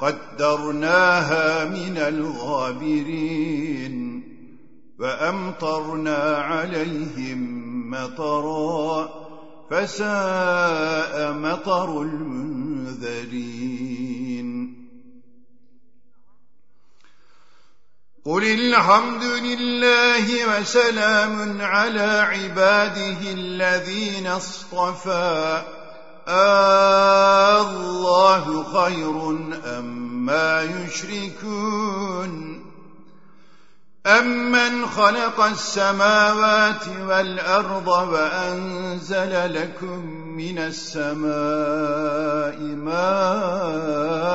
قدرناها من الغابرين وأمطرنا عليهم مطرا فساء مطر المنذرين. قل الحمد لله وسلام على عباده الذين اصطفى الله خير أما يشركون أمن خلق السماوات والأرض وأنزل لكم من السماء ماءً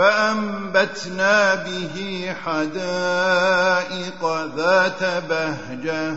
فأنبتنا به حدائق ذات بهجة